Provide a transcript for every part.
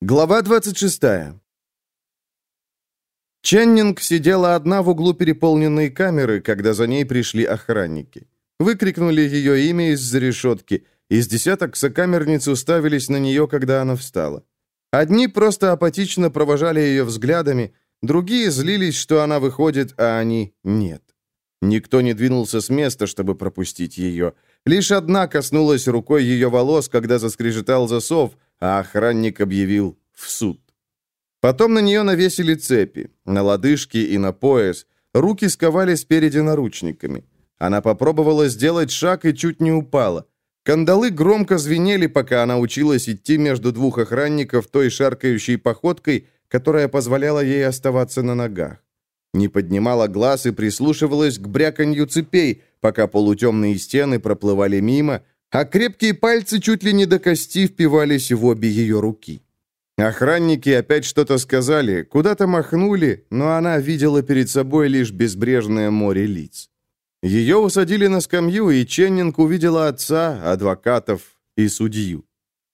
Глава 26. Ченнинг сидела одна в углу переполненной камеры, когда за ней пришли охранники. Выкрикнули ее имя из-за решетки. Из десяток сокамерниц уставились на нее, когда она встала. Одни просто апатично провожали ее взглядами, другие злились, что она выходит, а они нет. Никто не двинулся с места, чтобы пропустить ее. Лишь одна коснулась рукой ее волос, когда заскрежетал засов — а охранник объявил «в суд». Потом на нее навесили цепи, на лодыжки и на пояс, руки сковали спереди наручниками. Она попробовала сделать шаг и чуть не упала. Кандалы громко звенели, пока она училась идти между двух охранников той шаркающей походкой, которая позволяла ей оставаться на ногах. Не поднимала глаз и прислушивалась к бряканью цепей, пока полутемные стены проплывали мимо, а крепкие пальцы чуть ли не до кости впивались в обе ее руки. Охранники опять что-то сказали, куда-то махнули, но она видела перед собой лишь безбрежное море лиц. Ее усадили на скамью, и Ченнинг увидела отца, адвокатов и судью.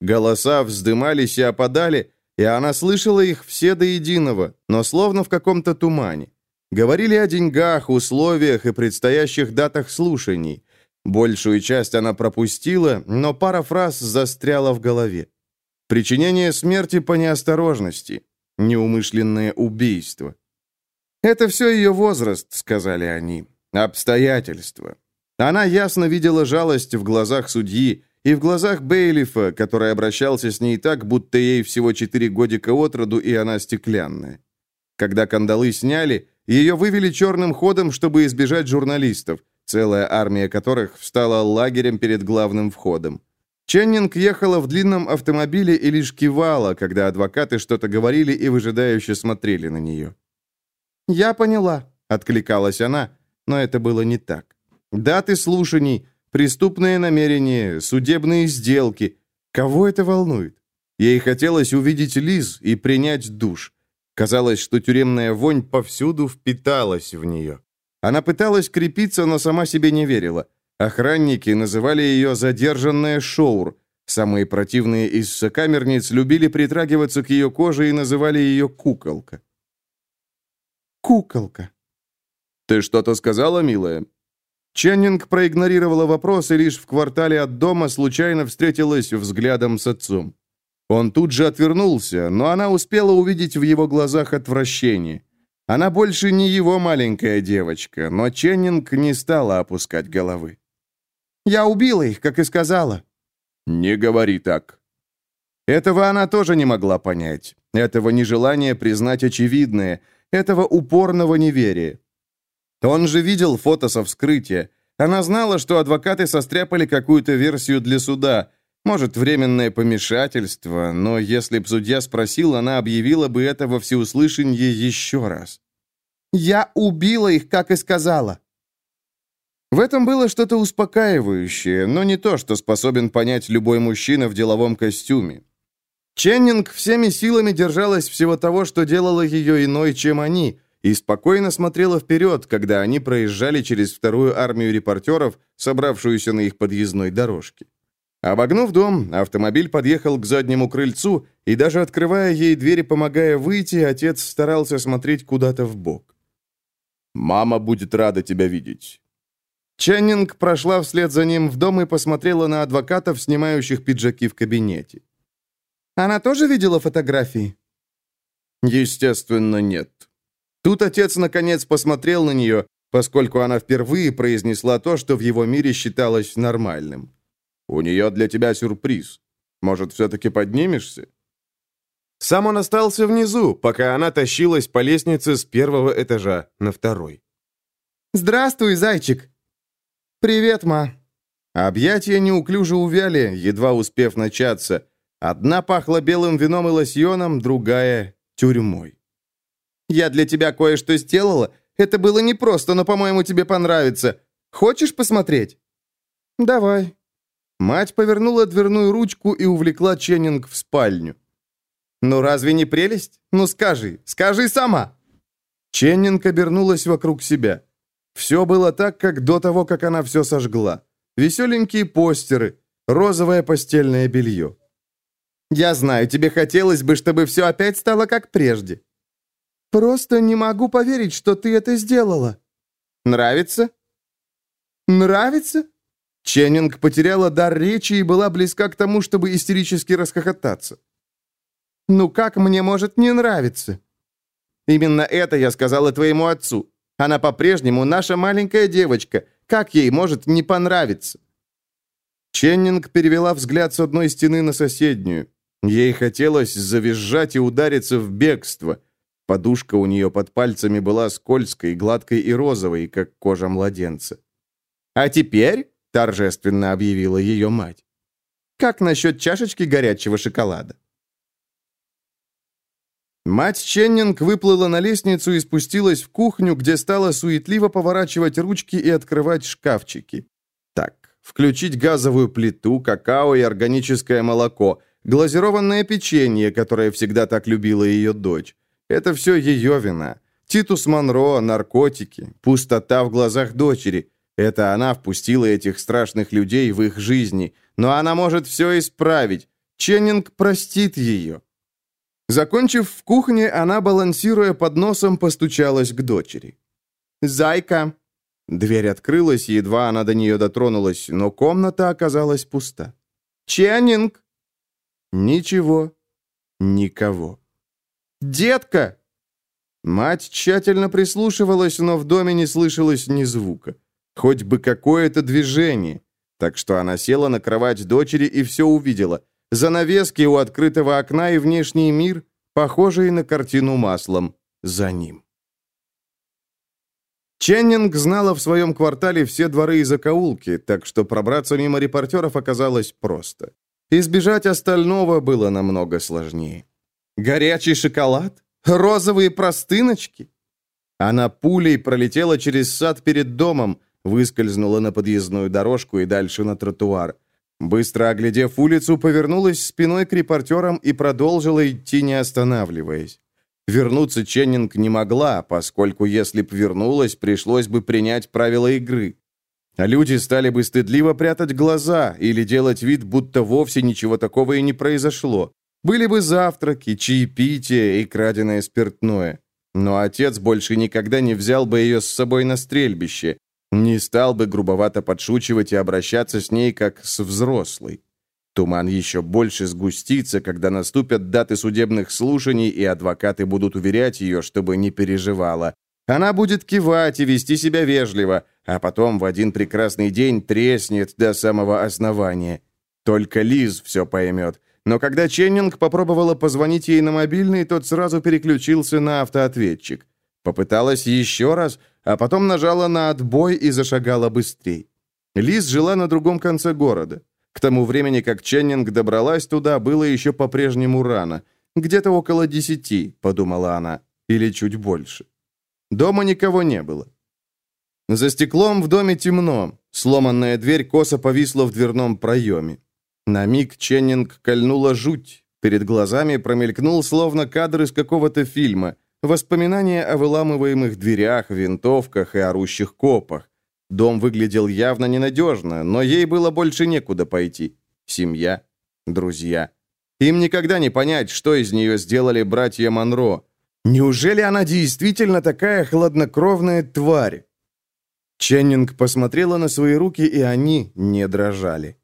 Голоса вздымались и опадали, и она слышала их все до единого, но словно в каком-то тумане. Говорили о деньгах, условиях и предстоящих датах слушаний. Большую часть она пропустила, но пара фраз застряла в голове. Причинение смерти по неосторожности. Неумышленное убийство. «Это все ее возраст», — сказали они. «Обстоятельства». Она ясно видела жалость в глазах судьи и в глазах Бейлифа, который обращался с ней так, будто ей всего четыре годика от роду, и она стеклянная. Когда кандалы сняли, ее вывели черным ходом, чтобы избежать журналистов, целая армия которых встала лагерем перед главным входом. Ченнинг ехала в длинном автомобиле и лишь кивала, когда адвокаты что-то говорили и выжидающе смотрели на нее. «Я поняла», — откликалась она, но это было не так. Даты слушаний, преступные намерения, судебные сделки. Кого это волнует? Ей хотелось увидеть Лиз и принять душ. Казалось, что тюремная вонь повсюду впиталась в нее. Она пыталась крепиться, но сама себе не верила. Охранники называли ее «задержанная Шоур». Самые противные из сокамерниц любили притрагиваться к ее коже и называли ее «куколка». «Куколка». «Ты что-то сказала, милая?» Ченнинг проигнорировала вопрос и лишь в квартале от дома случайно встретилась взглядом с отцом. Он тут же отвернулся, но она успела увидеть в его глазах отвращение. Она больше не его маленькая девочка, но Ченнинг не стала опускать головы. «Я убила их, как и сказала». «Не говори так». Этого она тоже не могла понять. Этого нежелания признать очевидное, этого упорного неверия. Он же видел фото со вскрытия. Она знала, что адвокаты состряпали какую-то версию для суда. Может, временное помешательство, но если б судья спросил, она объявила бы это во всеуслышание еще раз. «Я убила их, как и сказала». В этом было что-то успокаивающее, но не то, что способен понять любой мужчина в деловом костюме. Ченнинг всеми силами держалась всего того, что делало ее иной, чем они, и спокойно смотрела вперед, когда они проезжали через вторую армию репортеров, собравшуюся на их подъездной дорожке. Обогнув дом, автомобиль подъехал к заднему крыльцу, и даже открывая ей двери, помогая выйти, отец старался смотреть куда-то в бок. «Мама будет рада тебя видеть». Ченнинг прошла вслед за ним в дом и посмотрела на адвокатов, снимающих пиджаки в кабинете. «Она тоже видела фотографии?» «Естественно, нет». Тут отец, наконец, посмотрел на нее, поскольку она впервые произнесла то, что в его мире считалось нормальным. У нее для тебя сюрприз. Может, все-таки поднимешься?» Сам он остался внизу, пока она тащилась по лестнице с первого этажа на второй. «Здравствуй, зайчик!» «Привет, ма!» Объятия неуклюже увяли, едва успев начаться. Одна пахла белым вином и лосьоном, другая — тюрьмой. «Я для тебя кое-что сделала. Это было непросто, но, по-моему, тебе понравится. Хочешь посмотреть?» «Давай», Мать повернула дверную ручку и увлекла Ченнинг в спальню. «Ну разве не прелесть? Ну скажи, скажи сама!» Ченнинг обернулась вокруг себя. Все было так, как до того, как она все сожгла. Веселенькие постеры, розовое постельное белье. Я знаю, тебе хотелось бы, чтобы все опять стало как прежде». «Просто не могу поверить, что ты это сделала». «Нравится?» «Нравится?» Ченнинг потеряла дар речи и была близка к тому, чтобы истерически расхохотаться. «Ну как мне может не нравиться?» «Именно это я сказала твоему отцу. Она по-прежнему наша маленькая девочка. Как ей может не понравиться?» Ченнинг перевела взгляд с одной стены на соседнюю. Ей хотелось завизжать и удариться в бегство. Подушка у нее под пальцами была скользкой, гладкой и розовой, как кожа младенца. «А теперь», — торжественно объявила ее мать, «как насчет чашечки горячего шоколада?» Мать Ченнинг выплыла на лестницу и спустилась в кухню, где стала суетливо поворачивать ручки и открывать шкафчики. Так, включить газовую плиту, какао и органическое молоко, глазированное печенье, которое всегда так любила ее дочь. Это все ее вина. Титус Монро, наркотики, пустота в глазах дочери. Это она впустила этих страшных людей в их жизни. Но она может все исправить. Ченнинг простит ее. Закончив в кухне, она, балансируя под носом, постучалась к дочери. «Зайка!» Дверь открылась, едва она до нее дотронулась, но комната оказалась пуста. «Ченнинг!» Ничего. Никого. «Детка!» Мать тщательно прислушивалась, но в доме не слышалось ни звука. Хоть бы какое-то движение. Так что она села на кровать дочери и все увидела – занавески у открытого окна и внешний мир, похожий на картину маслом, за ним. Ченнинг знала в своем квартале все дворы и закоулки, так что пробраться мимо репортеров оказалось просто. Избежать остального было намного сложнее. Горячий шоколад? Розовые простыночки? Она пулей пролетела через сад перед домом, выскользнула на подъездную дорожку и дальше на тротуар. Быстро оглядев улицу, повернулась спиной к репортерам и продолжила идти, не останавливаясь. Вернуться Ченнинг не могла, поскольку если б вернулась, пришлось бы принять правила игры. А люди стали бы стыдливо прятать глаза или делать вид, будто вовсе ничего такого и не произошло. Были бы завтраки, чаепитие и краденое спиртное. Но отец больше никогда не взял бы ее с собой на стрельбище, не стал бы грубовато подшучивать и обращаться с ней, как с взрослой. Туман еще больше сгустится, когда наступят даты судебных слушаний, и адвокаты будут уверять ее, чтобы не переживала. Она будет кивать и вести себя вежливо, а потом в один прекрасный день треснет до самого основания. Только Лиз все поймет. Но когда Ченнинг попробовала позвонить ей на мобильный, тот сразу переключился на автоответчик. Попыталась еще раз, а потом нажала на отбой и зашагала быстрее. Лиз жила на другом конце города. К тому времени, как Ченнинг добралась туда, было еще по-прежнему рано. Где-то около десяти, подумала она, или чуть больше. Дома никого не было. За стеклом в доме темно. Сломанная дверь косо повисла в дверном проеме. На миг Ченнинг кольнула жуть. Перед глазами промелькнул словно кадр из какого-то фильма – Воспоминания о выламываемых дверях, винтовках и орущих копах. Дом выглядел явно ненадежно, но ей было больше некуда пойти. Семья, друзья. Им никогда не понять, что из нее сделали братья Монро. Неужели она действительно такая хладнокровная тварь? Ченнинг посмотрела на свои руки, и они не дрожали.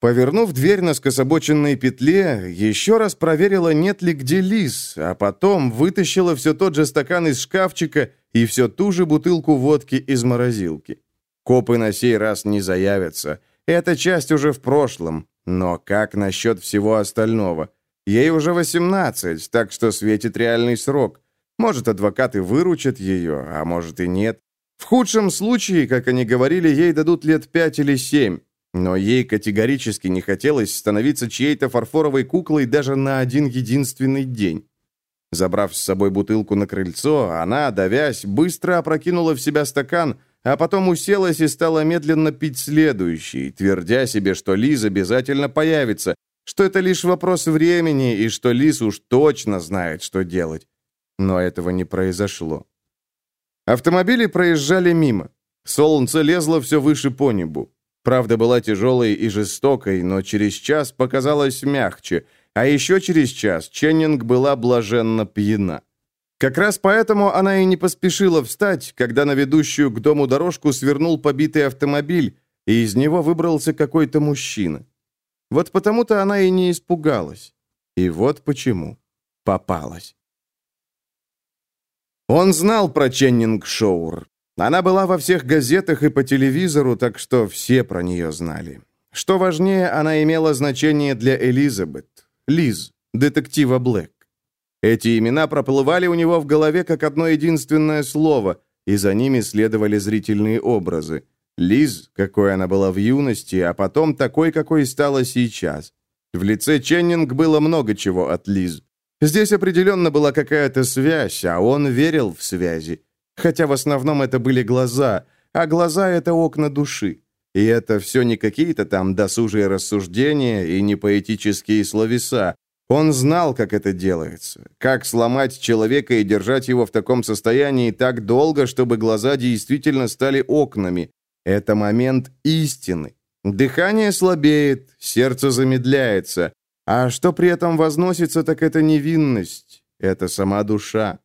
Повернув дверь на скособоченной петле, еще раз проверила, нет ли где лис, а потом вытащила все тот же стакан из шкафчика и все ту же бутылку водки из морозилки. Копы на сей раз не заявятся. Эта часть уже в прошлом. Но как насчет всего остального? Ей уже 18, так что светит реальный срок. Может, адвокаты выручат ее, а может и нет. В худшем случае, как они говорили, ей дадут лет пять или семь. Но ей категорически не хотелось становиться чьей-то фарфоровой куклой даже на один единственный день. Забрав с собой бутылку на крыльцо, она, давясь, быстро опрокинула в себя стакан, а потом уселась и стала медленно пить следующий, твердя себе, что Лиз обязательно появится, что это лишь вопрос времени и что Лиз уж точно знает, что делать. Но этого не произошло. Автомобили проезжали мимо. Солнце лезло все выше по небу. Правда была тяжелой и жестокой, но через час показалась мягче, а еще через час Ченнинг была блаженно пьяна. Как раз поэтому она и не поспешила встать, когда на ведущую к дому дорожку свернул побитый автомобиль, и из него выбрался какой-то мужчина. Вот потому-то она и не испугалась. И вот почему попалась. Он знал про Ченнинг Шоур. Она была во всех газетах и по телевизору, так что все про нее знали. Что важнее, она имела значение для Элизабет. Лиз, детектива Блэк. Эти имена проплывали у него в голове как одно единственное слово, и за ними следовали зрительные образы. Лиз, какой она была в юности, а потом такой, какой стала сейчас. В лице Ченнинг было много чего от Лиз. Здесь определенно была какая-то связь, а он верил в связи. Хотя в основном это были глаза, а глаза — это окна души. И это все не какие-то там досужие рассуждения и не поэтические словеса, он знал, как это делается, как сломать человека и держать его в таком состоянии так долго, чтобы глаза действительно стали окнами. Это момент истины. Дыхание слабеет, сердце замедляется. А что при этом возносится, так это невинность, это сама душа.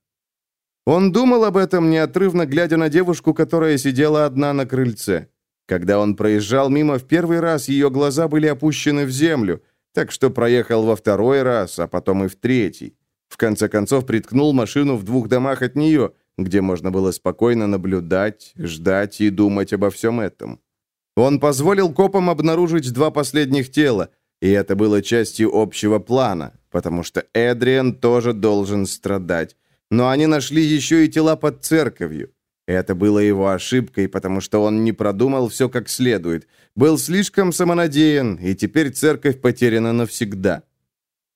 Он думал об этом, неотрывно глядя на девушку, которая сидела одна на крыльце. Когда он проезжал мимо в первый раз, ее глаза были опущены в землю – так что проехал во второй раз, а потом и в третий. В конце концов приткнул машину в двух домах от нее, где можно было спокойно наблюдать, ждать и думать обо всем этом. Он позволил копам обнаружить два последних тела, и это было частью общего плана, потому что Эдриан тоже должен страдать. Но они нашли еще и тела под церковью. Это было его ошибкой, потому что он не продумал все как следует, был слишком самонадеян, и теперь церковь потеряна навсегда.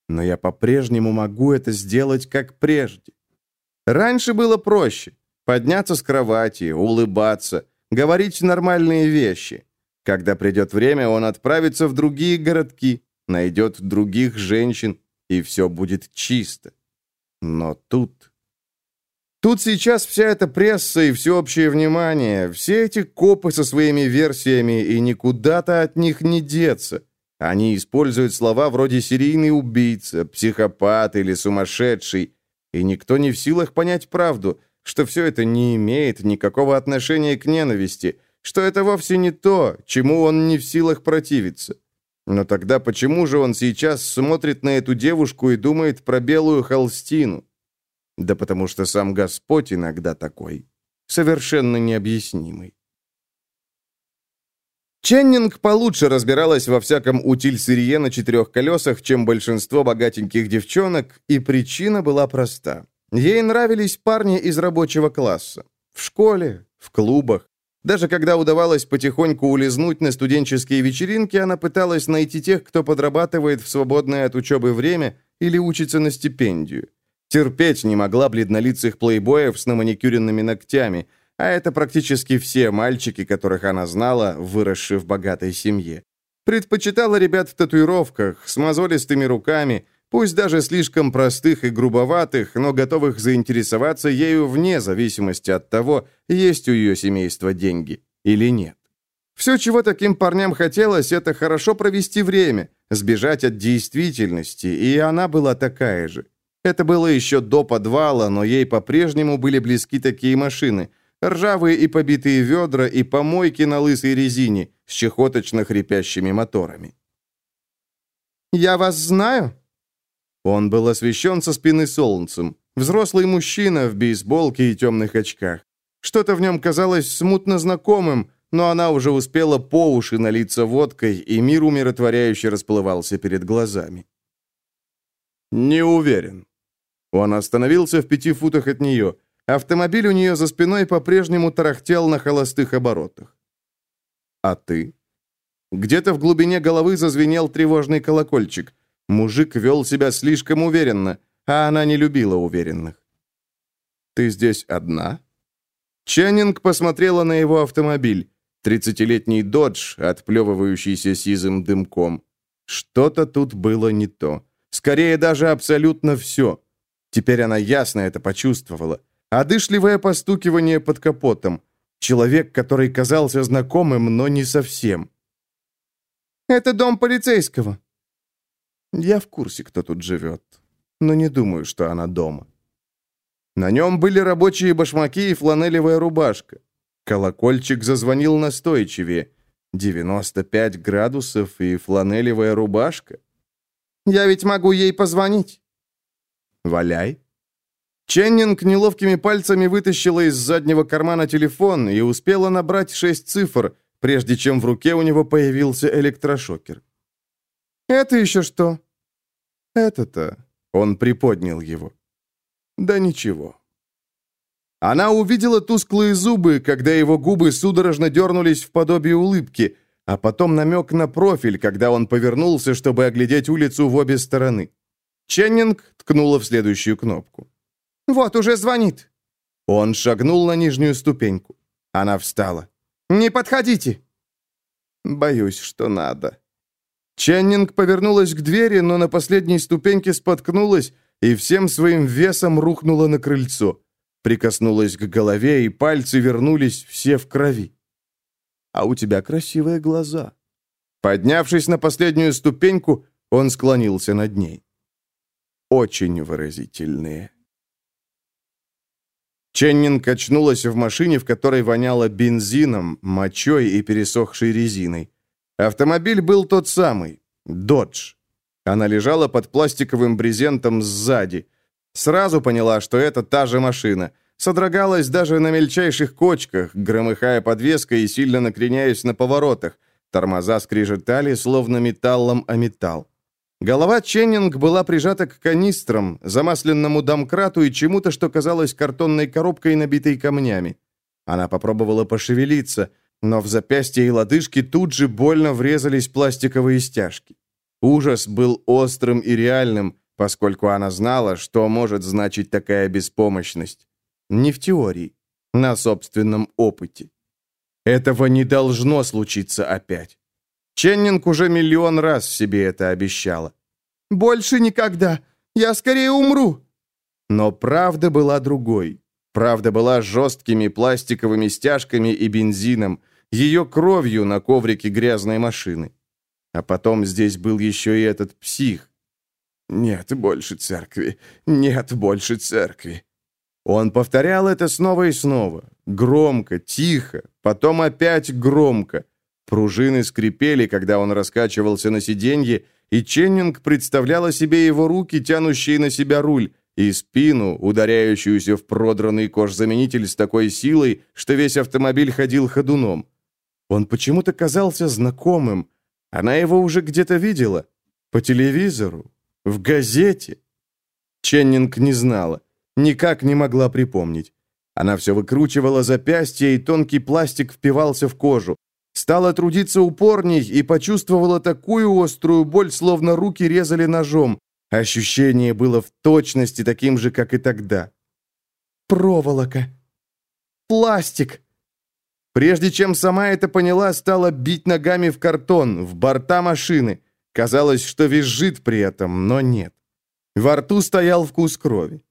Но я по-прежнему могу это сделать как прежде. Раньше было проще. Подняться с кровати, улыбаться, говорить нормальные вещи. Когда придет время, он отправится в другие городки, найдет других женщин, и все будет чисто. Но тут... Тут сейчас вся эта пресса и всеобщее внимание, все эти копы со своими версиями, и никуда-то от них не деться. Они используют слова вроде «серийный убийца», «психопат» или «сумасшедший», и никто не в силах понять правду, что все это не имеет никакого отношения к ненависти, что это вовсе не то, чему он не в силах противиться. Но тогда почему же он сейчас смотрит на эту девушку и думает про белую холстину? Да потому что сам Господь иногда такой, совершенно необъяснимый. Ченнинг получше разбиралась во всяком утиль-сырье на четырех колесах, чем большинство богатеньких девчонок, и причина была проста. Ей нравились парни из рабочего класса. В школе, в клубах. Даже когда удавалось потихоньку улизнуть на студенческие вечеринки, она пыталась найти тех, кто подрабатывает в свободное от учебы время или учится на стипендию. Терпеть не могла бледнолицых плейбоев с наманикюренными ногтями, а это практически все мальчики, которых она знала, выросшие в богатой семье. Предпочитала ребят в татуировках, с мозолистыми руками, пусть даже слишком простых и грубоватых, но готовых заинтересоваться ею вне зависимости от того, есть у ее семейства деньги или нет. Все, чего таким парням хотелось, это хорошо провести время, сбежать от действительности, и она была такая же. Это было еще до подвала, но ей по-прежнему были близки такие машины. Ржавые и побитые ведра и помойки на лысой резине с чехоточно хрипящими моторами. «Я вас знаю?» Он был освещен со спины солнцем. Взрослый мужчина в бейсболке и темных очках. Что-то в нем казалось смутно знакомым, но она уже успела по уши налиться водкой, и мир умиротворяюще расплывался перед глазами. «Не уверен», он остановился в пяти футах от нее. Автомобиль у нее за спиной по-прежнему тарахтел на холостых оборотах. «А ты?» Где-то в глубине головы зазвенел тревожный колокольчик. Мужик вел себя слишком уверенно, а она не любила уверенных. «Ты здесь одна?» Ченнинг посмотрела на его автомобиль. Тридцатилетний «Додж», отплевывающийся сизым дымком. Что-то тут было не то. Скорее, даже абсолютно все. Теперь она ясно это почувствовала. Одышливое постукивание под капотом. Человек, который казался знакомым, но не совсем. «Это дом полицейского». Я в курсе, кто тут живет, но не думаю, что она дома. На нем были рабочие башмаки и фланелевая рубашка. Колокольчик зазвонил настойчивее. 95 градусов и фланелевая рубашка. Я ведь могу ей позвонить. Валяй. Ченнинг неловкими пальцами вытащила из заднего кармана телефон и успела набрать шесть цифр, прежде чем в руке у него появился электрошокер. «Это еще что?» «Это-то...» — он приподнял его. «Да ничего». Она увидела тусклые зубы, когда его губы судорожно дернулись в подобие улыбки, а потом намек на профиль, когда он повернулся, чтобы оглядеть улицу в обе стороны. Ченнинг ткнула в следующую кнопку. «Вот, уже звонит». Он шагнул на нижнюю ступеньку. Она встала. «Не подходите!» «Боюсь, что надо». Ченнинг повернулась к двери, но на последней ступеньке споткнулась и всем своим весом рухнула на крыльцо. Прикоснулась к голове, и пальцы вернулись все в крови. «А у тебя красивые глаза». Поднявшись на последнюю ступеньку, он склонился над ней. «Очень выразительные». Ченнин качнулась в машине, в которой воняло бензином, мочой и пересохшей резиной. Автомобиль был тот самый, «Додж». Она лежала под пластиковым брезентом сзади. Сразу поняла, что это та же машина. Содрогалась даже на мельчайших кочках, громыхая подвеской и сильно накреняясь на поворотах. Тормоза скрежетали, словно металлом о металл. Голова Ченнинг была прижата к канистрам, замасленному домкрату и чему-то, что казалось картонной коробкой, набитой камнями. Она попробовала пошевелиться, но в запястье и лодыжки тут же больно врезались пластиковые стяжки. Ужас был острым и реальным, поскольку она знала, что может значить такая беспомощность. Не в теории, на собственном опыте. Этого не должно случиться опять. Ченнинг уже миллион раз себе это обещала. «Больше никогда! Я скорее умру!» Но правда была другой. Правда была жесткими пластиковыми стяжками и бензином, ее кровью на коврике грязной машины. А потом здесь был еще и этот псих. «Нет больше церкви! Нет больше церкви!» Он повторял это снова и снова. Громко, тихо, потом опять громко. Пружины скрипели, когда он раскачивался на сиденье, и Ченнинг представляла себе его руки, тянущие на себя руль, и спину, ударяющуюся в продранный кожзаменитель с такой силой, что весь автомобиль ходил ходуном. Он почему-то казался знакомым. Она его уже где-то видела. По телевизору, в газете. Ченнинг не знала, никак не могла припомнить. Она все выкручивала запястье, и тонкий пластик впивался в кожу. Стала трудиться упорней и почувствовала такую острую боль, словно руки резали ножом. Ощущение было в точности таким же, как и тогда. Проволока. Пластик. Прежде чем сама это поняла, стала бить ногами в картон, в борта машины. Казалось, что визжит при этом, но нет. Во рту стоял вкус крови.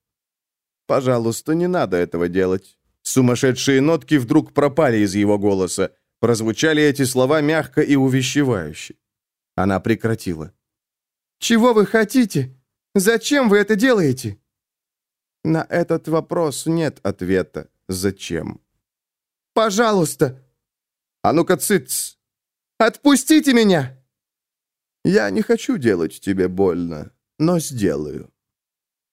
«Пожалуйста, не надо этого делать». Сумасшедшие нотки вдруг пропали из его голоса. Прозвучали эти слова мягко и увещевающе. Она прекратила. «Чего вы хотите? Зачем вы это делаете?» На этот вопрос нет ответа. Зачем? «Пожалуйста!» «А ну-ка, цыц!» «Отпустите меня!» «Я не хочу делать тебе больно, но сделаю».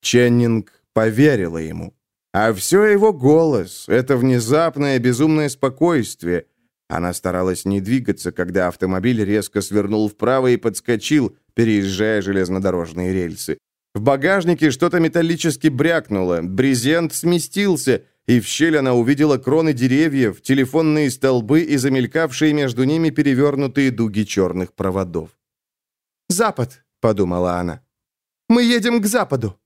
Ченнинг поверила ему. А все его голос, это внезапное безумное спокойствие, она старалась не двигаться, когда автомобиль резко свернул вправо и подскочил, переезжая железнодорожные рельсы. В багажнике что-то металлически брякнуло, брезент сместился, и в щель она увидела кроны деревьев, телефонные столбы и замелькавшие между ними перевернутые дуги черных проводов. «Запад», — подумала она. «Мы едем к западу».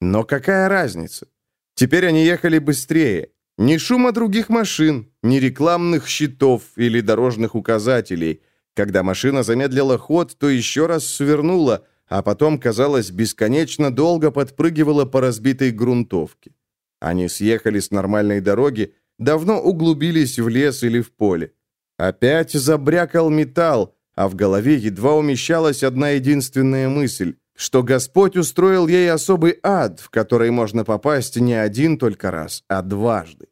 Но какая разница? Теперь они ехали быстрее. Ни шума других машин, ни рекламных щитов или дорожных указателей. Когда машина замедлила ход, то еще раз свернула, а потом, казалось, бесконечно долго подпрыгивала по разбитой грунтовке. Они съехали с нормальной дороги, давно углубились в лес или в поле. Опять забрякал металл, а в голове едва умещалась одна единственная мысль, что Господь устроил ей особый ад, в который можно попасть не один только раз, а дважды.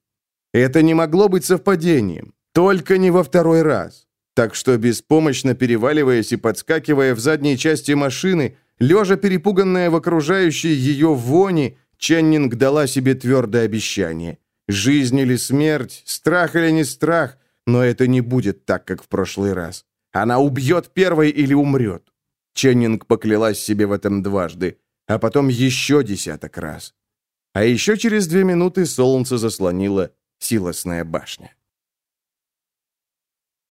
Это не могло быть совпадением, только не во второй раз. Так что, беспомощно переваливаясь и подскакивая в задней части машины, лежа перепуганная в окружающей ее вони, Ченнинг дала себе твердое обещание. Жизнь или смерть, страх или не страх, но это не будет так, как в прошлый раз. Она убьет первой или умрет. Ченнинг поклялась себе в этом дважды, а потом еще десяток раз. А еще через две минуты солнце заслонило силосная башня.